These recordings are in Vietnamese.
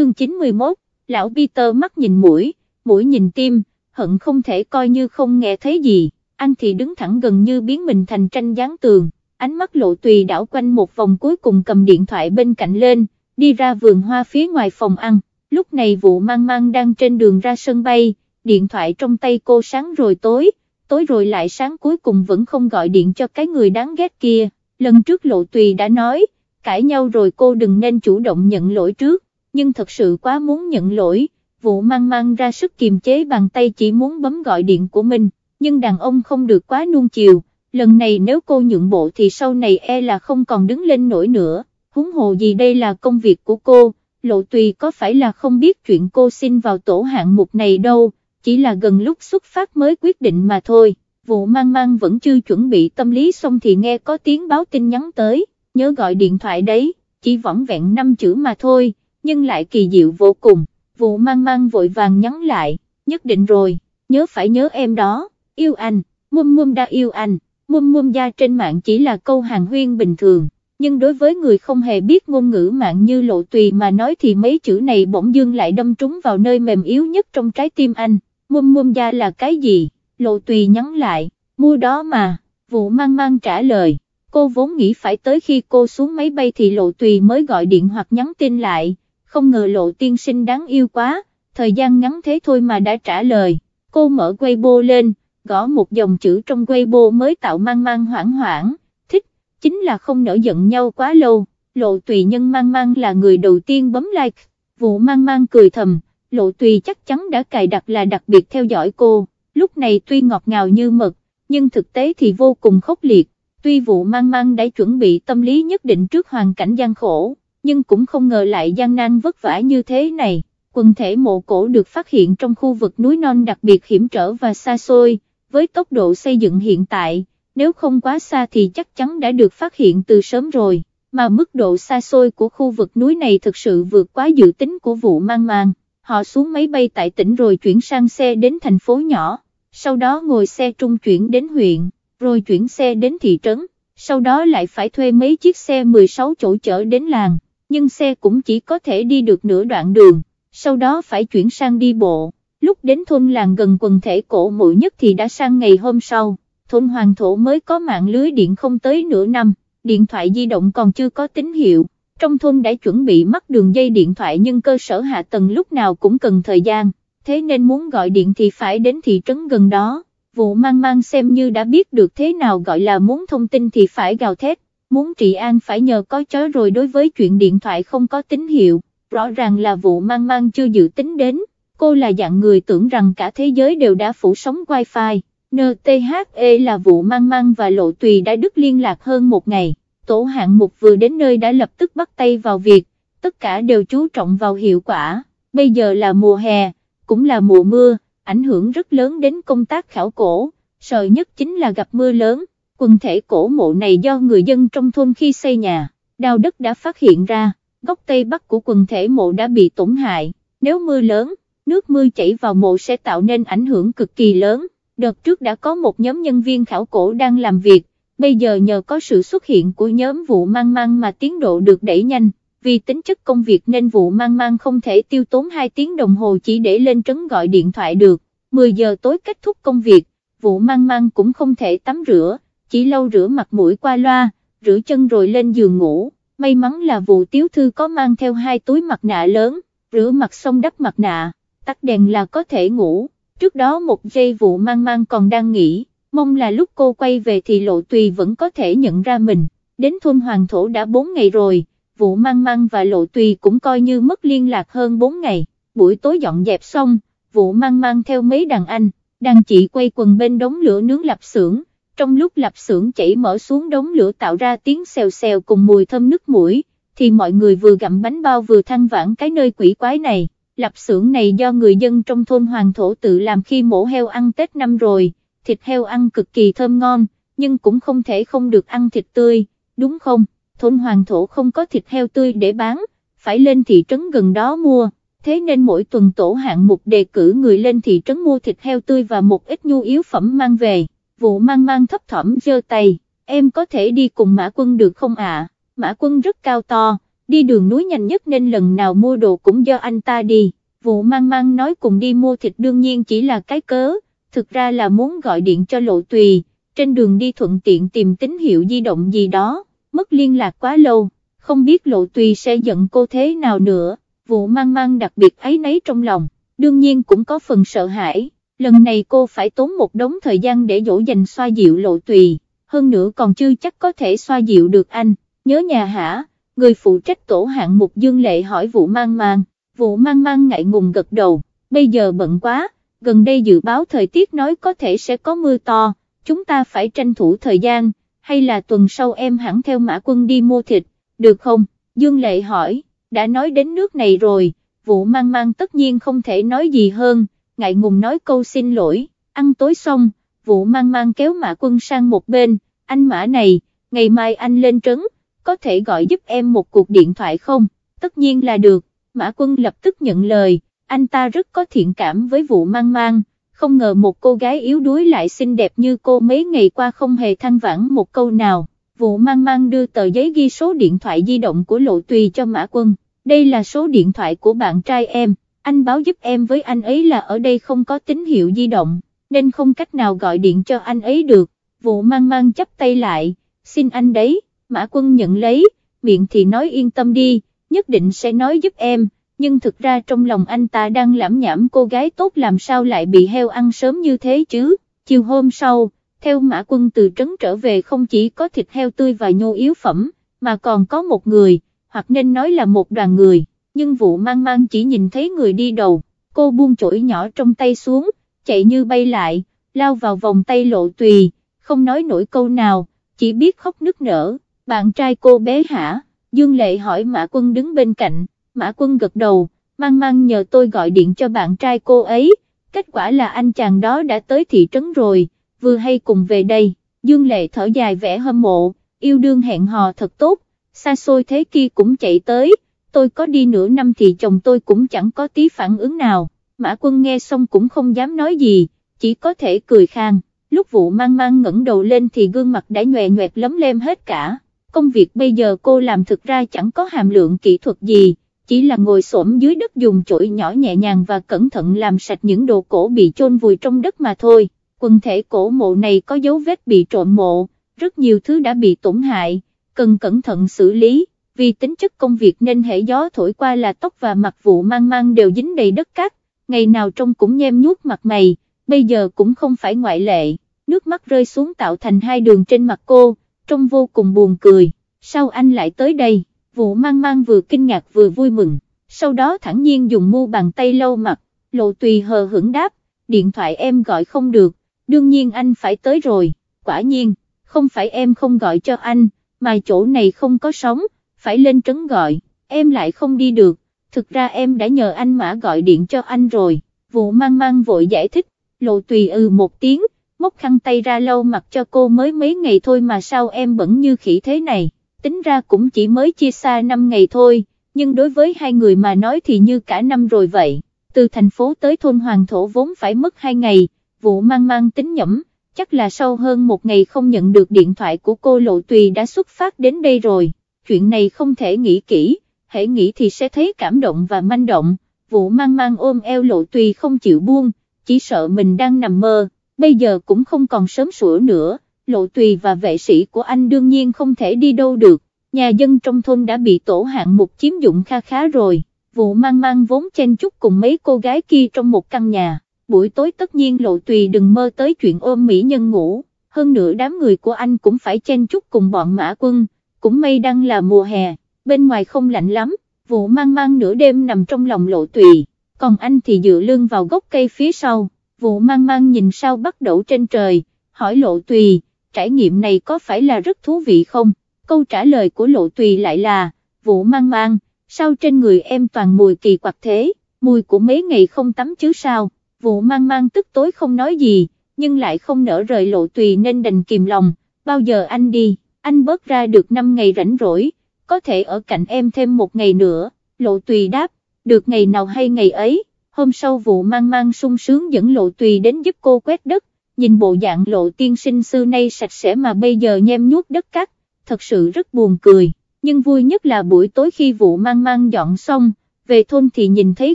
chương 91, lão Peter mắt nhìn mũi, mũi nhìn tim, hận không thể coi như không nghe thấy gì, anh thì đứng thẳng gần như biến mình thành tranh dáng tường, ánh mắt lộ tùy đảo quanh một vòng cuối cùng cầm điện thoại bên cạnh lên, đi ra vườn hoa phía ngoài phòng ăn, lúc này vụ mang mang đang trên đường ra sân bay, điện thoại trong tay cô sáng rồi tối, tối rồi lại sáng cuối cùng vẫn không gọi điện cho cái người đáng ghét kia, lần trước lộ tùy đã nói, cãi nhau rồi cô đừng nên chủ động nhận lỗi trước, nhưng thật sự quá muốn nhận lỗi, vụ mang mang ra sức kiềm chế bàn tay chỉ muốn bấm gọi điện của mình, nhưng đàn ông không được quá nuông chiều, lần này nếu cô nhượng bộ thì sau này e là không còn đứng lên nổi nữa, huống hồ gì đây là công việc của cô, lộ tùy có phải là không biết chuyện cô xin vào tổ hạng mục này đâu, chỉ là gần lúc xuất phát mới quyết định mà thôi, vụ mang mang vẫn chưa chuẩn bị tâm lý xong thì nghe có tiếng báo tin nhắn tới, nhớ gọi điện thoại đấy, chỉ võng vẹn 5 chữ mà thôi, nhưng lại kỳ diệu vô cùng, vụ mang mang vội vàng nhắn lại, nhất định rồi, nhớ phải nhớ em đó, yêu anh, mum mum đã yêu anh, mum mum gia trên mạng chỉ là câu hàng huyên bình thường, nhưng đối với người không hề biết ngôn ngữ mạng như lộ tùy mà nói thì mấy chữ này bỗng dưng lại đâm trúng vào nơi mềm yếu nhất trong trái tim anh, mum mum gia là cái gì, lộ tùy nhắn lại, mua đó mà, vụ mang mang trả lời cô vốn nghĩ phải tới khi cô xuống máy bay thì lộ tùy mới gọi điện hoặc nhắn tin lại, không ngờ lộ tiên sinh đáng yêu quá, thời gian ngắn thế thôi mà đã trả lời, cô mở Weibo lên, gõ một dòng chữ trong Weibo mới tạo mang mang hoảng hoảng, thích, chính là không nở giận nhau quá lâu, lộ tùy nhân mang mang là người đầu tiên bấm like, vụ mang mang cười thầm, lộ tùy chắc chắn đã cài đặt là đặc biệt theo dõi cô, lúc này tuy ngọt ngào như mật, nhưng thực tế thì vô cùng khốc liệt. Tuy vụ mang mang đã chuẩn bị tâm lý nhất định trước hoàn cảnh gian khổ, nhưng cũng không ngờ lại gian nan vất vả như thế này. Quần thể mộ cổ được phát hiện trong khu vực núi non đặc biệt hiểm trở và xa xôi, với tốc độ xây dựng hiện tại, nếu không quá xa thì chắc chắn đã được phát hiện từ sớm rồi, mà mức độ xa xôi của khu vực núi này thực sự vượt quá dự tính của vụ mang mang. Họ xuống máy bay tại tỉnh rồi chuyển sang xe đến thành phố nhỏ, sau đó ngồi xe trung chuyển đến huyện rồi chuyển xe đến thị trấn, sau đó lại phải thuê mấy chiếc xe 16 chỗ chở đến làng, nhưng xe cũng chỉ có thể đi được nửa đoạn đường, sau đó phải chuyển sang đi bộ, lúc đến thôn làng gần quần thể cổ mũi nhất thì đã sang ngày hôm sau, thôn hoàng thổ mới có mạng lưới điện không tới nửa năm, điện thoại di động còn chưa có tín hiệu, trong thôn đã chuẩn bị mắc đường dây điện thoại nhưng cơ sở hạ tầng lúc nào cũng cần thời gian, thế nên muốn gọi điện thì phải đến thị trấn gần đó. Vụ mang mang xem như đã biết được thế nào gọi là muốn thông tin thì phải gào thét, muốn trị an phải nhờ có chó rồi đối với chuyện điện thoại không có tín hiệu, rõ ràng là vụ mang mang chưa dự tính đến, cô là dạng người tưởng rằng cả thế giới đều đã phủ sóng wifi, NTHE là vụ mang mang và lộ tùy đã đứt liên lạc hơn một ngày, tổ hạng mục vừa đến nơi đã lập tức bắt tay vào việc, tất cả đều chú trọng vào hiệu quả, bây giờ là mùa hè, cũng là mùa mưa ảnh hưởng rất lớn đến công tác khảo cổ, sợ nhất chính là gặp mưa lớn, quần thể cổ mộ này do người dân trong thôn khi xây nhà, đào đất đã phát hiện ra, góc tây bắc của quần thể mộ đã bị tổn hại, nếu mưa lớn, nước mưa chảy vào mộ sẽ tạo nên ảnh hưởng cực kỳ lớn, đợt trước đã có một nhóm nhân viên khảo cổ đang làm việc, bây giờ nhờ có sự xuất hiện của nhóm vụ mang mang mà tiến độ được đẩy nhanh. Vì tính chất công việc nên vụ mang mang không thể tiêu tốn 2 tiếng đồng hồ chỉ để lên trấn gọi điện thoại được, 10 giờ tối kết thúc công việc, vụ mang mang cũng không thể tắm rửa, chỉ lau rửa mặt mũi qua loa, rửa chân rồi lên giường ngủ, may mắn là vụ tiếu thư có mang theo hai túi mặt nạ lớn, rửa mặt xong đắp mặt nạ, tắt đèn là có thể ngủ, trước đó một giây vụ mang mang còn đang nghỉ, mong là lúc cô quay về thì lộ tùy vẫn có thể nhận ra mình, đến thôn hoàng thổ đã 4 ngày rồi vụ mang mang và lộ tùy cũng coi như mất liên lạc hơn 4 ngày, buổi tối dọn dẹp xong, vụ mang mang theo mấy đàn anh, đàn chị quay quần bên đống lửa nướng lạp xưởng, trong lúc lạp xưởng chảy mở xuống đống lửa tạo ra tiếng xèo xèo cùng mùi thơm nước mũi, thì mọi người vừa gặm bánh bao vừa than vãn cái nơi quỷ quái này, lạp xưởng này do người dân trong thôn Hoàng Thổ tự làm khi mổ heo ăn Tết năm rồi, thịt heo ăn cực kỳ thơm ngon, nhưng cũng không thể không được ăn thịt tươi, đúng không? thôn hoàng thổ không có thịt heo tươi để bán, phải lên thị trấn gần đó mua, thế nên mỗi tuần tổ hạng mục đề cử người lên thị trấn mua thịt heo tươi và một ít nhu yếu phẩm mang về, vụ mang mang thấp thỏm giơ tay, em có thể đi cùng mã quân được không ạ, mã quân rất cao to, đi đường núi nhanh nhất nên lần nào mua đồ cũng do anh ta đi, vụ mang mang nói cùng đi mua thịt đương nhiên chỉ là cái cớ, thực ra là muốn gọi điện cho lộ tùy, trên đường đi thuận tiện tìm tín hiệu di động gì đó, mất liên lạc quá lâu, không biết lộ tùy sẽ giận cô thế nào nữa, vụ mang mang đặc biệt ấy nấy trong lòng, đương nhiên cũng có phần sợ hãi, lần này cô phải tốn một đống thời gian để dỗ dành xoa dịu lộ tùy, hơn nữa còn chưa chắc có thể xoa dịu được anh, nhớ nhà hả, người phụ trách tổ hạng mục dương lệ hỏi vụ mang mang, vụ mang mang ngại ngùng gật đầu, bây giờ bận quá, gần đây dự báo thời tiết nói có thể sẽ có mưa to, chúng ta phải tranh thủ thời gian, hay là tuần sau em hẳn theo mã quân đi mua thịt, được không? Dương Lệ hỏi, đã nói đến nước này rồi, vụ mang mang tất nhiên không thể nói gì hơn, ngại ngùng nói câu xin lỗi, ăn tối xong, vụ mang mang kéo mã quân sang một bên, anh mã này, ngày mai anh lên trấn, có thể gọi giúp em một cuộc điện thoại không? Tất nhiên là được, mã quân lập tức nhận lời, anh ta rất có thiện cảm với vụ mang mang, không ngờ một cô gái yếu đuối lại xinh đẹp như cô mấy ngày qua không hề than vãn một câu nào. Vụ mang mang đưa tờ giấy ghi số điện thoại di động của lộ tùy cho Mã Quân, đây là số điện thoại của bạn trai em, anh báo giúp em với anh ấy là ở đây không có tín hiệu di động, nên không cách nào gọi điện cho anh ấy được, vụ mang mang chấp tay lại, xin anh đấy, Mã Quân nhận lấy, miệng thì nói yên tâm đi, nhất định sẽ nói giúp em nhưng thực ra trong lòng anh ta đang lãm nhảm cô gái tốt làm sao lại bị heo ăn sớm như thế chứ, chiều hôm sau, theo mã quân từ trấn trở về không chỉ có thịt heo tươi và nhô yếu phẩm, mà còn có một người, hoặc nên nói là một đoàn người, nhưng vụ mang mang chỉ nhìn thấy người đi đầu, cô buông chổi nhỏ trong tay xuống, chạy như bay lại, lao vào vòng tay lộ tùy, không nói nổi câu nào, chỉ biết khóc nức nở, bạn trai cô bé hả, Dương Lệ hỏi Mã Quân đứng bên cạnh, Mã Quân gật đầu, mang mang nhờ tôi gọi điện cho bạn trai cô ấy, kết quả là anh chàng đó đã tới thị trấn rồi, vừa hay cùng về đây, Dương Lệ thở dài vẻ hâm mộ, yêu đương hẹn hò thật tốt, xa xôi thế kia cũng chạy tới, tôi có đi nửa năm thì chồng tôi cũng chẳng có tí phản ứng nào, Mã Quân nghe xong cũng không dám nói gì, chỉ có thể cười khang, lúc vụ mang mang ngẩng đầu lên thì gương mặt đã nhòe nhoẹt lấm lem hết cả, công việc bây giờ cô làm thực ra chẳng có hàm lượng kỹ thuật gì chỉ là ngồi xổm dưới đất dùng chổi nhỏ nhẹ nhàng và cẩn thận làm sạch những đồ cổ bị chôn vùi trong đất mà thôi. Quần thể cổ mộ này có dấu vết bị trộm mộ, rất nhiều thứ đã bị tổn hại, cần cẩn thận xử lý, vì tính chất công việc nên hệ gió thổi qua là tóc và mặt vụ mang mang đều dính đầy đất cát, ngày nào trông cũng nhem nhuốc mặt mày, bây giờ cũng không phải ngoại lệ, nước mắt rơi xuống tạo thành hai đường trên mặt cô, trông vô cùng buồn cười, sao anh lại tới đây? vụ mang mang vừa kinh ngạc vừa vui mừng, sau đó thẳng nhiên dùng mu bàn tay lâu mặt, lộ tùy hờ hững đáp, điện thoại em gọi không được, đương nhiên anh phải tới rồi, quả nhiên, không phải em không gọi cho anh, mà chỗ này không có sóng, phải lên trấn gọi, em lại không đi được, thực ra em đã nhờ anh mã gọi điện cho anh rồi, vụ mang mang vội giải thích, lộ tùy ừ một tiếng, móc khăn tay ra lâu mặt cho cô mới mấy ngày thôi mà sao em bẩn như khỉ thế này tính ra cũng chỉ mới chia xa 5 ngày thôi, nhưng đối với hai người mà nói thì như cả năm rồi vậy, từ thành phố tới thôn Hoàng Thổ vốn phải mất 2 ngày, vụ mang mang tính nhẩm, chắc là sau hơn một ngày không nhận được điện thoại của cô Lộ Tùy đã xuất phát đến đây rồi, chuyện này không thể nghĩ kỹ, hãy nghĩ thì sẽ thấy cảm động và manh động, vụ mang mang ôm eo Lộ Tùy không chịu buông, chỉ sợ mình đang nằm mơ, bây giờ cũng không còn sớm sủa nữa lộ tùy và vệ sĩ của anh đương nhiên không thể đi đâu được, nhà dân trong thôn đã bị tổ hạng mục chiếm dụng kha khá rồi, vụ mang mang vốn chen chúc cùng mấy cô gái kia trong một căn nhà, buổi tối tất nhiên lộ tùy đừng mơ tới chuyện ôm mỹ nhân ngủ, hơn nữa đám người của anh cũng phải chen chúc cùng bọn mã quân, cũng may đang là mùa hè, bên ngoài không lạnh lắm, vụ mang mang nửa đêm nằm trong lòng lộ tùy, còn anh thì dựa lưng vào gốc cây phía sau, vụ mang mang nhìn sao bắt đầu trên trời, hỏi lộ tùy, trải nghiệm này có phải là rất thú vị không? Câu trả lời của lộ tùy lại là, vụ mang mang, sao trên người em toàn mùi kỳ quặc thế, mùi của mấy ngày không tắm chứ sao, vụ mang mang tức tối không nói gì, nhưng lại không nỡ rời lộ tùy nên đành kìm lòng, bao giờ anh đi, anh bớt ra được 5 ngày rảnh rỗi, có thể ở cạnh em thêm một ngày nữa, lộ tùy đáp, được ngày nào hay ngày ấy, hôm sau vụ mang mang sung sướng dẫn lộ tùy đến giúp cô quét đất, nhìn bộ dạng lộ tiên sinh xưa nay sạch sẽ mà bây giờ nhem nhuốc đất cát, thật sự rất buồn cười, nhưng vui nhất là buổi tối khi vụ mang mang dọn xong, về thôn thì nhìn thấy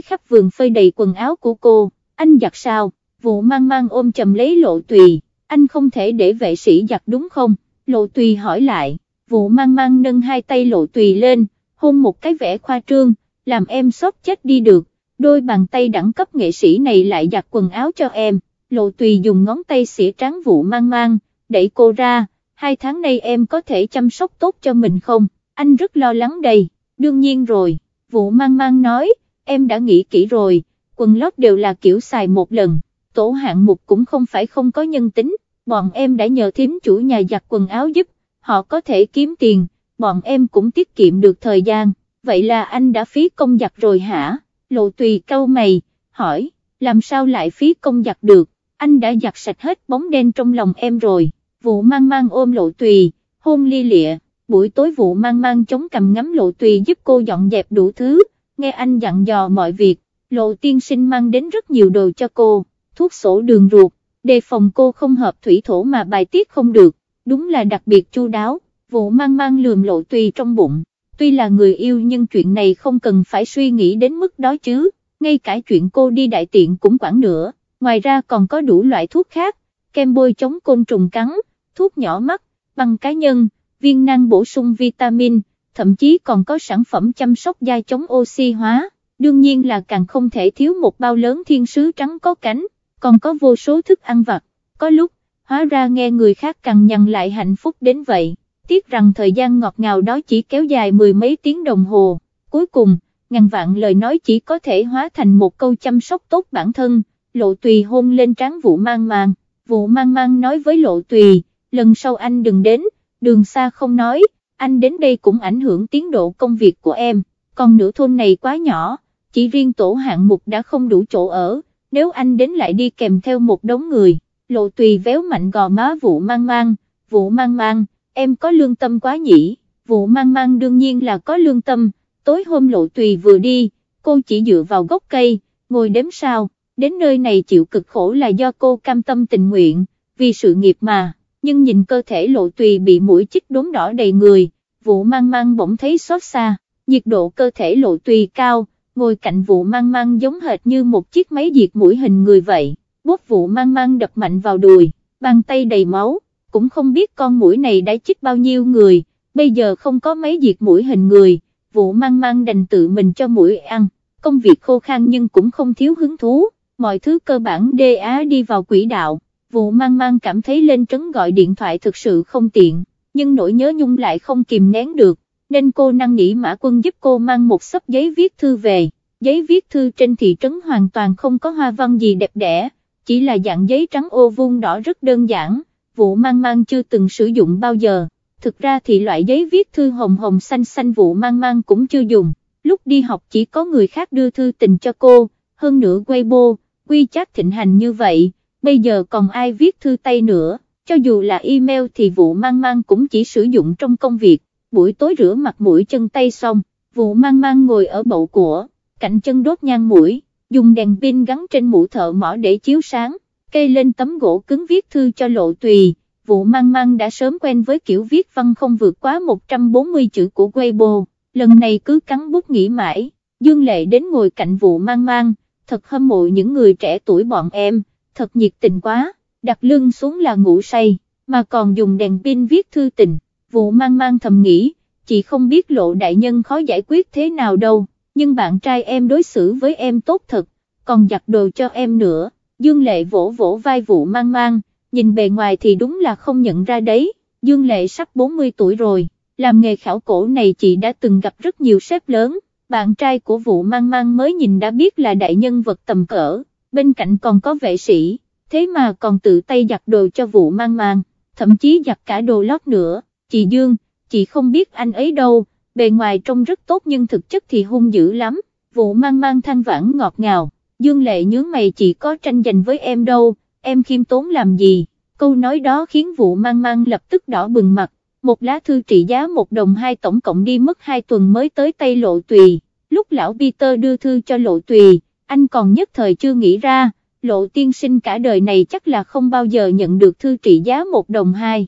khắp vườn phơi đầy quần áo của cô, anh giặt sao, vụ mang mang ôm chầm lấy lộ tùy, anh không thể để vệ sĩ giặt đúng không, lộ tùy hỏi lại, vụ mang mang nâng hai tay lộ tùy lên, hôn một cái vẻ khoa trương, làm em sốt chết đi được, đôi bàn tay đẳng cấp nghệ sĩ này lại giặt quần áo cho em, lộ tùy dùng ngón tay xỉa trắng vụ mang mang, đẩy cô ra, hai tháng nay em có thể chăm sóc tốt cho mình không, anh rất lo lắng đây, đương nhiên rồi, vụ mang mang nói, em đã nghĩ kỹ rồi, quần lót đều là kiểu xài một lần, tổ hạng mục cũng không phải không có nhân tính, bọn em đã nhờ thím chủ nhà giặt quần áo giúp, họ có thể kiếm tiền, bọn em cũng tiết kiệm được thời gian, vậy là anh đã phí công giặt rồi hả, lộ tùy câu mày, hỏi, làm sao lại phí công giặt được, anh đã giặt sạch hết bóng đen trong lòng em rồi, vụ mang mang ôm lộ tùy, hôn ly lịa, buổi tối vụ mang mang chống cầm ngắm lộ tùy giúp cô dọn dẹp đủ thứ, nghe anh dặn dò mọi việc, lộ tiên sinh mang đến rất nhiều đồ cho cô, thuốc sổ đường ruột, đề phòng cô không hợp thủy thổ mà bài tiết không được, đúng là đặc biệt chu đáo, vụ mang mang lườm lộ tùy trong bụng, tuy là người yêu nhưng chuyện này không cần phải suy nghĩ đến mức đó chứ, ngay cả chuyện cô đi đại tiện cũng quản nữa, ngoài ra còn có đủ loại thuốc khác, kem bôi chống côn trùng cắn, thuốc nhỏ mắt, băng cá nhân, viên năng bổ sung vitamin, thậm chí còn có sản phẩm chăm sóc da chống oxy hóa, đương nhiên là càng không thể thiếu một bao lớn thiên sứ trắng có cánh, còn có vô số thức ăn vặt, có lúc, hóa ra nghe người khác cằn nhằn lại hạnh phúc đến vậy, tiếc rằng thời gian ngọt ngào đó chỉ kéo dài mười mấy tiếng đồng hồ, cuối cùng, ngàn vạn lời nói chỉ có thể hóa thành một câu chăm sóc tốt bản thân, lộ tùy hôn lên trán vụ mang mang, vụ mang mang nói với lộ tùy, lần sau anh đừng đến, đường xa không nói, anh đến đây cũng ảnh hưởng tiến độ công việc của em, còn nửa thôn này quá nhỏ, chỉ riêng tổ hạng mục đã không đủ chỗ ở, nếu anh đến lại đi kèm theo một đống người, lộ tùy véo mạnh gò má vụ mang mang, vụ mang mang, em có lương tâm quá nhỉ, vụ mang mang đương nhiên là có lương tâm, tối hôm lộ tùy vừa đi, cô chỉ dựa vào gốc cây, ngồi đếm sao, đến nơi này chịu cực khổ là do cô cam tâm tình nguyện, vì sự nghiệp mà. Nhưng nhìn cơ thể lộ tùy bị mũi chích đốm đỏ đầy người, vụ mang mang bỗng thấy xót xa, nhiệt độ cơ thể lộ tùy cao, ngồi cạnh vụ mang mang giống hệt như một chiếc máy diệt mũi hình người vậy, bút vụ mang mang đập mạnh vào đùi, bàn tay đầy máu, cũng không biết con mũi này đã chích bao nhiêu người, bây giờ không có máy diệt mũi hình người, vụ mang mang đành tự mình cho mũi ăn, công việc khô khan nhưng cũng không thiếu hứng thú, mọi thứ cơ bản đê á đi vào quỹ đạo. Vụ mang mang cảm thấy lên trấn gọi điện thoại thực sự không tiện, nhưng nỗi nhớ nhung lại không kìm nén được, nên cô năng nỉ mã quân giúp cô mang một xấp giấy viết thư về, giấy viết thư trên thị trấn hoàn toàn không có hoa văn gì đẹp đẽ, chỉ là dạng giấy trắng ô vuông đỏ rất đơn giản, vụ mang mang chưa từng sử dụng bao giờ, thực ra thì loại giấy viết thư hồng hồng xanh xanh vụ mang mang cũng chưa dùng, lúc đi học chỉ có người khác đưa thư tình cho cô, hơn nữa Weibo, WeChat thịnh hành như vậy bây giờ còn ai viết thư tay nữa, cho dù là email thì vụ mang mang cũng chỉ sử dụng trong công việc, buổi tối rửa mặt mũi chân tay xong, vụ mang mang ngồi ở bậu của, cạnh chân đốt nhang mũi, dùng đèn pin gắn trên mũ thợ mỏ để chiếu sáng, cây lên tấm gỗ cứng viết thư cho lộ tùy, vụ mang mang đã sớm quen với kiểu viết văn không vượt quá 140 chữ của Weibo, lần này cứ cắn bút nghĩ mãi, Dương Lệ đến ngồi cạnh vụ mang mang, thật hâm mộ những người trẻ tuổi bọn em thật nhiệt tình quá, đặt lưng xuống là ngủ say, mà còn dùng đèn pin viết thư tình, vụ mang mang thầm nghĩ, chị không biết lộ đại nhân khó giải quyết thế nào đâu, nhưng bạn trai em đối xử với em tốt thật, còn giặt đồ cho em nữa, Dương Lệ vỗ vỗ vai vụ mang mang, nhìn bề ngoài thì đúng là không nhận ra đấy, Dương Lệ sắp 40 tuổi rồi, làm nghề khảo cổ này chị đã từng gặp rất nhiều sếp lớn, bạn trai của vụ mang mang mới nhìn đã biết là đại nhân vật tầm cỡ bên cạnh còn có vệ sĩ, thế mà còn tự tay giặt đồ cho vụ mang mang, thậm chí giặt cả đồ lót nữa, chị Dương, chị không biết anh ấy đâu, bề ngoài trông rất tốt nhưng thực chất thì hung dữ lắm, vụ mang mang than vãn ngọt ngào, Dương lệ nhướng mày chị có tranh giành với em đâu, em khiêm tốn làm gì, câu nói đó khiến vụ mang mang lập tức đỏ bừng mặt, một lá thư trị giá một đồng hai tổng cộng đi mất hai tuần mới tới tay lộ tùy, lúc lão Peter đưa thư cho lộ tùy, anh còn nhất thời chưa nghĩ ra, lộ tiên sinh cả đời này chắc là không bao giờ nhận được thư trị giá một đồng hai.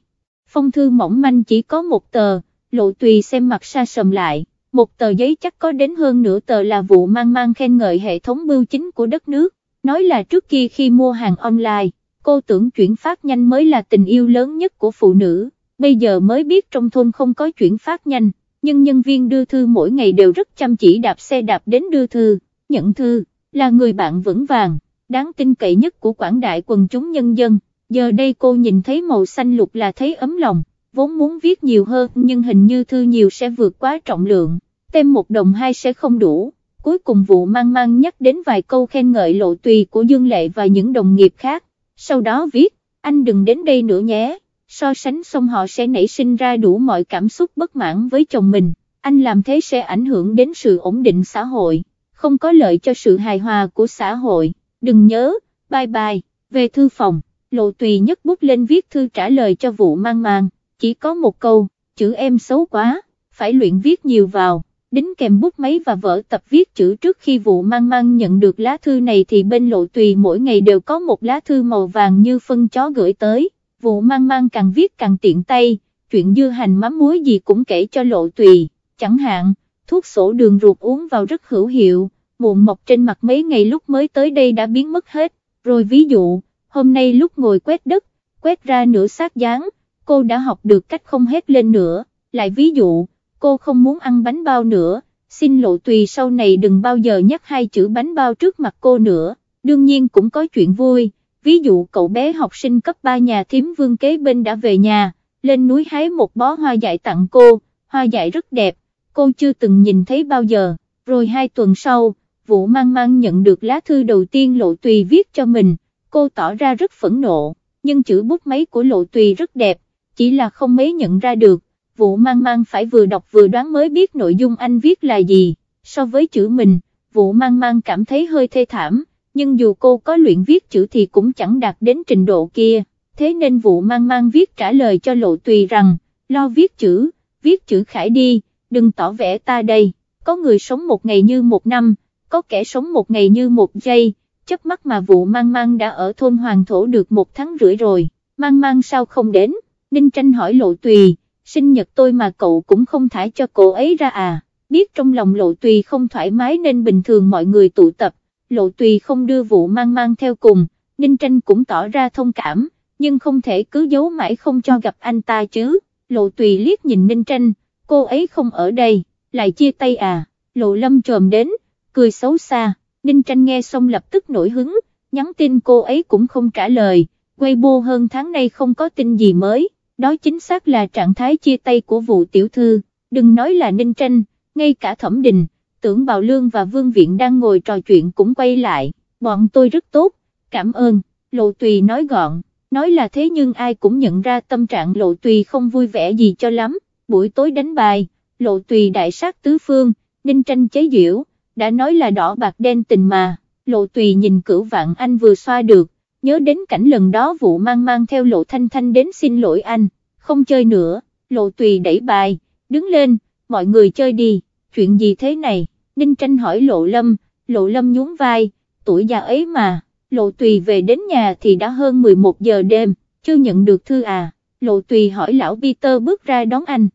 Phong thư mỏng manh chỉ có một tờ, lộ tùy xem mặt xa sầm lại, một tờ giấy chắc có đến hơn nửa tờ là vụ mang mang khen ngợi hệ thống bưu chính của đất nước, nói là trước kia khi mua hàng online, cô tưởng chuyển phát nhanh mới là tình yêu lớn nhất của phụ nữ, bây giờ mới biết trong thôn không có chuyển phát nhanh, nhưng nhân viên đưa thư mỗi ngày đều rất chăm chỉ đạp xe đạp đến đưa thư, nhận thư, là người bạn vững vàng, đáng tin cậy nhất của quảng đại quần chúng nhân dân, giờ đây cô nhìn thấy màu xanh lục là thấy ấm lòng, vốn muốn viết nhiều hơn nhưng hình như thư nhiều sẽ vượt quá trọng lượng, thêm một đồng hai sẽ không đủ. Cuối cùng vụ mang mang nhắc đến vài câu khen ngợi lộ tùy của Dương Lệ và những đồng nghiệp khác, sau đó viết, anh đừng đến đây nữa nhé, so sánh xong họ sẽ nảy sinh ra đủ mọi cảm xúc bất mãn với chồng mình, anh làm thế sẽ ảnh hưởng đến sự ổn định xã hội, không có lợi cho sự hài hòa của xã hội, đừng nhớ, bye bye, về thư phòng, lộ tùy nhất bút lên viết thư trả lời cho vụ mang mang, chỉ có một câu, chữ em xấu quá, phải luyện viết nhiều vào. Đính kèm bút máy và vở tập viết chữ trước khi vụ mang mang nhận được lá thư này thì bên lộ tùy mỗi ngày đều có một lá thư màu vàng như phân chó gửi tới, vụ mang mang càng viết càng tiện tay, chuyện dưa hành mắm muối gì cũng kể cho lộ tùy, chẳng hạn, thuốc sổ đường ruột uống vào rất hữu hiệu, muộn mọc trên mặt mấy ngày lúc mới tới đây đã biến mất hết, rồi ví dụ, hôm nay lúc ngồi quét đất, quét ra nửa xác dáng, cô đã học được cách không hết lên nữa, lại ví dụ, cô không muốn ăn bánh bao nữa, xin lộ tùy sau này đừng bao giờ nhắc hai chữ bánh bao trước mặt cô nữa, đương nhiên cũng có chuyện vui, ví dụ cậu bé học sinh cấp 3 nhà thím vương kế bên đã về nhà, lên núi hái một bó hoa dại tặng cô, hoa dại rất đẹp, cô chưa từng nhìn thấy bao giờ, rồi hai tuần sau, vụ mang mang nhận được lá thư đầu tiên lộ tùy viết cho mình, cô tỏ ra rất phẫn nộ, nhưng chữ bút máy của lộ tùy rất đẹp, chỉ là không mấy nhận ra được, vụ mang mang phải vừa đọc vừa đoán mới biết nội dung anh viết là gì, so với chữ mình, vụ mang mang cảm thấy hơi thê thảm, nhưng dù cô có luyện viết chữ thì cũng chẳng đạt đến trình độ kia, thế nên vụ mang mang viết trả lời cho lộ tùy rằng, lo viết chữ, viết chữ khải đi, đừng tỏ vẻ ta đây, có người sống một ngày như một năm, có kẻ sống một ngày như một giây, chớp mắt mà vụ mang mang đã ở thôn Hoàng Thổ được một tháng rưỡi rồi, mang mang sao không đến, Ninh Tranh hỏi lộ tùy, sinh nhật tôi mà cậu cũng không thả cho cô ấy ra à, biết trong lòng lộ tùy không thoải mái nên bình thường mọi người tụ tập, lộ tùy không đưa vụ mang mang theo cùng, Ninh Tranh cũng tỏ ra thông cảm, nhưng không thể cứ giấu mãi không cho gặp anh ta chứ, lộ tùy liếc nhìn Ninh Tranh, cô ấy không ở đây, lại chia tay à, lộ lâm trồm đến, cười xấu xa, Ninh Tranh nghe xong lập tức nổi hứng, nhắn tin cô ấy cũng không trả lời, Weibo hơn tháng nay không có tin gì mới đó chính xác là trạng thái chia tay của vụ tiểu thư, đừng nói là ninh tranh, ngay cả thẩm đình, tưởng bào lương và vương viện đang ngồi trò chuyện cũng quay lại, bọn tôi rất tốt, cảm ơn, lộ tùy nói gọn, nói là thế nhưng ai cũng nhận ra tâm trạng lộ tùy không vui vẻ gì cho lắm, buổi tối đánh bài, lộ tùy đại sát tứ phương, ninh tranh chế diễu, đã nói là đỏ bạc đen tình mà, lộ tùy nhìn cửu vạn anh vừa xoa được, nhớ đến cảnh lần đó vụ mang mang theo lộ thanh thanh đến xin lỗi anh, không chơi nữa, lộ tùy đẩy bài, đứng lên, mọi người chơi đi, chuyện gì thế này, Ninh tranh hỏi lộ lâm, lộ lâm nhún vai, tuổi già ấy mà, lộ tùy về đến nhà thì đã hơn 11 giờ đêm, chưa nhận được thư à, lộ tùy hỏi lão Peter bước ra đón anh,